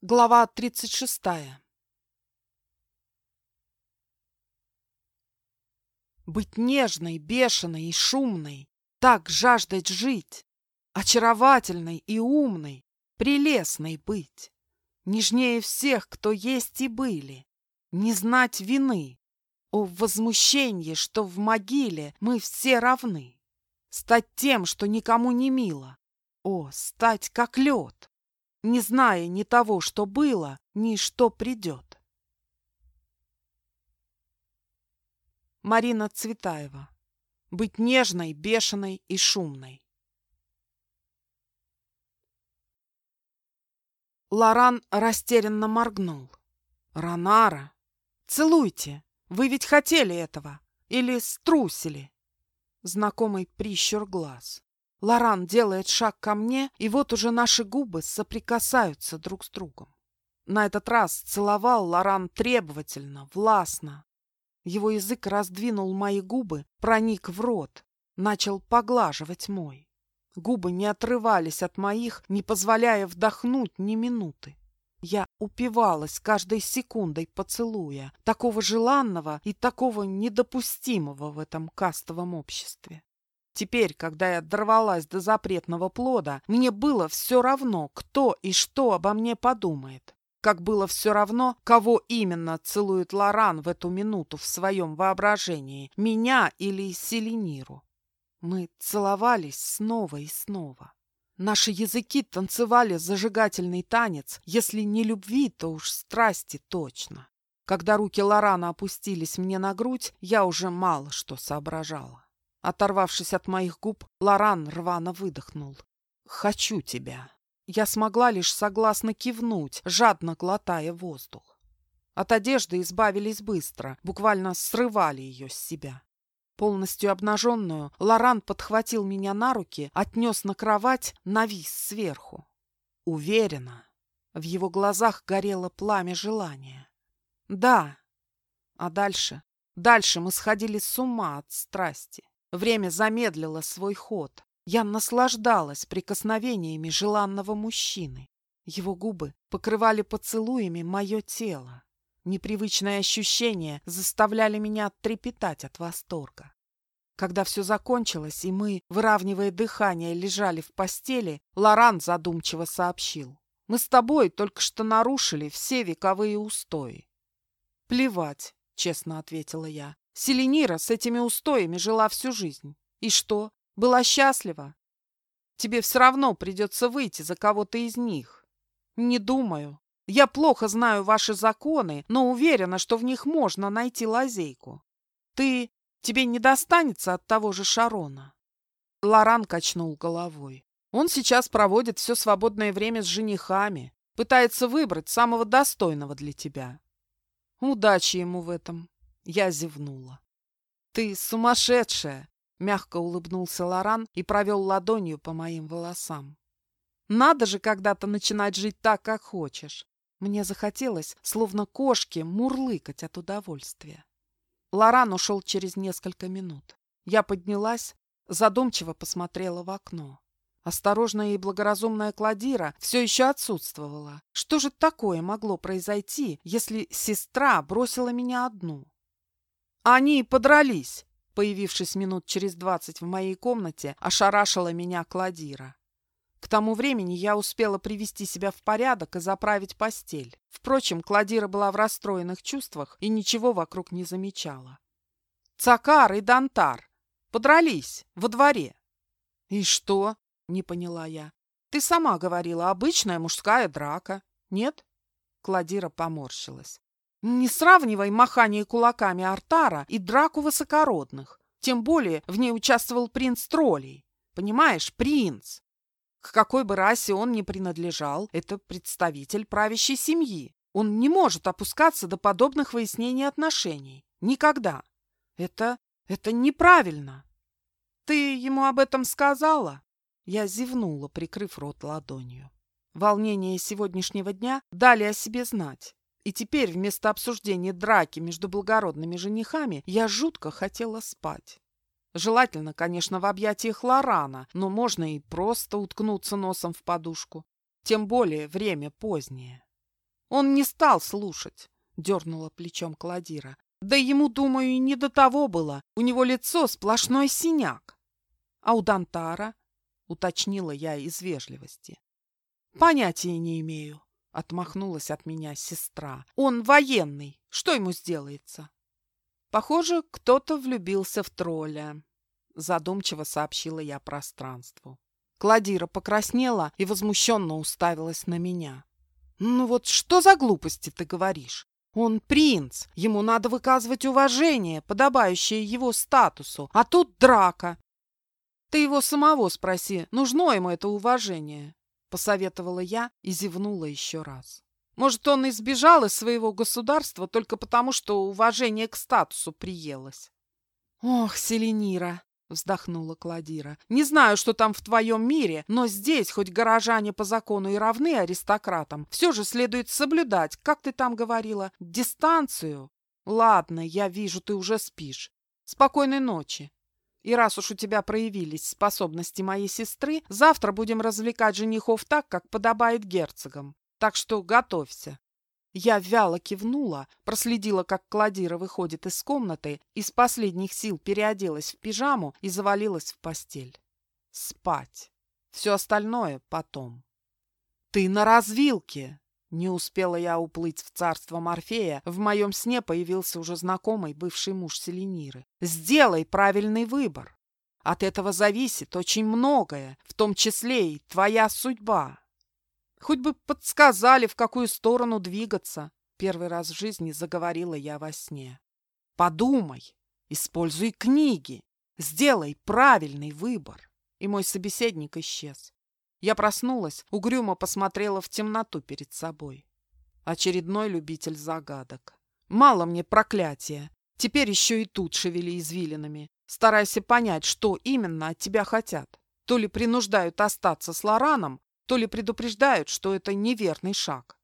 Глава 36. Быть нежной, бешеной и шумной, так жаждать жить, очаровательной и умной, прелестной быть, нежнее всех, кто есть и были, не знать вины, о возмущении, что в могиле мы все равны, стать тем, что никому не мило, о, стать как лед, не зная ни того, что было, ни что придет. Марина Цветаева. Быть нежной, бешеной и шумной. Лоран растерянно моргнул. «Ронара, целуйте! Вы ведь хотели этого! Или струсили?» Знакомый прищур глаз. Лоран делает шаг ко мне, и вот уже наши губы соприкасаются друг с другом. На этот раз целовал Лоран требовательно, властно. Его язык раздвинул мои губы, проник в рот, начал поглаживать мой. Губы не отрывались от моих, не позволяя вдохнуть ни минуты. Я упивалась каждой секундой поцелуя, такого желанного и такого недопустимого в этом кастовом обществе. Теперь, когда я дорвалась до запретного плода, мне было все равно, кто и что обо мне подумает. Как было все равно, кого именно целует Лоран в эту минуту в своем воображении, меня или Селениру. Мы целовались снова и снова. Наши языки танцевали зажигательный танец, если не любви, то уж страсти точно. Когда руки Лорана опустились мне на грудь, я уже мало что соображала. Оторвавшись от моих губ, Лоран рвано выдохнул. «Хочу тебя». Я смогла лишь согласно кивнуть, жадно глотая воздух. От одежды избавились быстро, буквально срывали ее с себя. Полностью обнаженную, Лоран подхватил меня на руки, отнес на кровать, навис сверху. Уверенно. В его глазах горело пламя желания. «Да». А дальше? Дальше мы сходили с ума от страсти. Время замедлило свой ход. Я наслаждалась прикосновениями желанного мужчины. Его губы покрывали поцелуями мое тело. Непривычные ощущения заставляли меня трепетать от восторга. Когда все закончилось, и мы, выравнивая дыхание, лежали в постели, Лоран задумчиво сообщил. «Мы с тобой только что нарушили все вековые устои». «Плевать», — честно ответила я. Селенира с этими устоями жила всю жизнь. И что, была счастлива? Тебе все равно придется выйти за кого-то из них. Не думаю. Я плохо знаю ваши законы, но уверена, что в них можно найти лазейку. Ты... Тебе не достанется от того же Шарона. Лоран качнул головой. Он сейчас проводит все свободное время с женихами, пытается выбрать самого достойного для тебя. Удачи ему в этом. Я зевнула. «Ты сумасшедшая!» — мягко улыбнулся Лоран и провел ладонью по моим волосам. «Надо же когда-то начинать жить так, как хочешь!» Мне захотелось, словно кошке, мурлыкать от удовольствия. Лоран ушел через несколько минут. Я поднялась, задумчиво посмотрела в окно. Осторожная и благоразумная Кладира все еще отсутствовала. Что же такое могло произойти, если сестра бросила меня одну? Они подрались, появившись минут через двадцать в моей комнате, ошарашила меня Кладира. К тому времени я успела привести себя в порядок и заправить постель. Впрочем, Кладира была в расстроенных чувствах и ничего вокруг не замечала. Цакар и Дантар подрались во дворе. «И что?» — не поняла я. «Ты сама говорила, обычная мужская драка. Нет?» Кладира поморщилась. Не сравнивай махание кулаками Артара и драку высокородных. Тем более в ней участвовал принц троллей. Понимаешь, принц. К какой бы расе он ни принадлежал, это представитель правящей семьи. Он не может опускаться до подобных выяснений отношений. Никогда. Это... это неправильно. Ты ему об этом сказала? Я зевнула, прикрыв рот ладонью. Волнение сегодняшнего дня дали о себе знать. И теперь вместо обсуждения драки между благородными женихами я жутко хотела спать. Желательно, конечно, в объятиях Лорана, но можно и просто уткнуться носом в подушку. Тем более время позднее. Он не стал слушать, дернула плечом Кладира. Да ему, думаю, и не до того было. У него лицо сплошной синяк. А у Дантара? Уточнила я из вежливости. Понятия не имею. Отмахнулась от меня сестра. Он военный. Что ему сделается? Похоже, кто-то влюбился в тролля. Задумчиво сообщила я пространству. Кладира покраснела и возмущенно уставилась на меня. «Ну вот что за глупости ты говоришь? Он принц, ему надо выказывать уважение, подобающее его статусу, а тут драка. Ты его самого спроси, нужно ему это уважение?» Посоветовала я и зевнула еще раз. Может, он избежал из своего государства только потому, что уважение к статусу приелось. «Ох, Селенира!» — вздохнула Кладира. «Не знаю, что там в твоем мире, но здесь, хоть горожане по закону и равны аристократам, все же следует соблюдать, как ты там говорила, дистанцию. Ладно, я вижу, ты уже спишь. Спокойной ночи. И раз уж у тебя проявились способности моей сестры, завтра будем развлекать женихов так, как подобает герцогам. Так что готовься. Я вяло кивнула, проследила, как Кладира выходит из комнаты, из последних сил переоделась в пижаму и завалилась в постель. Спать. Все остальное потом. «Ты на развилке!» Не успела я уплыть в царство Морфея, в моем сне появился уже знакомый бывший муж Селениры. «Сделай правильный выбор. От этого зависит очень многое, в том числе и твоя судьба». Хоть бы подсказали, в какую сторону двигаться. Первый раз в жизни заговорила я во сне. Подумай, используй книги, сделай правильный выбор. И мой собеседник исчез. Я проснулась, угрюмо посмотрела в темноту перед собой. Очередной любитель загадок. Мало мне проклятия. Теперь еще и тут шевели извилинами. Старайся понять, что именно от тебя хотят. То ли принуждают остаться с Лораном, то ли предупреждают, что это неверный шаг.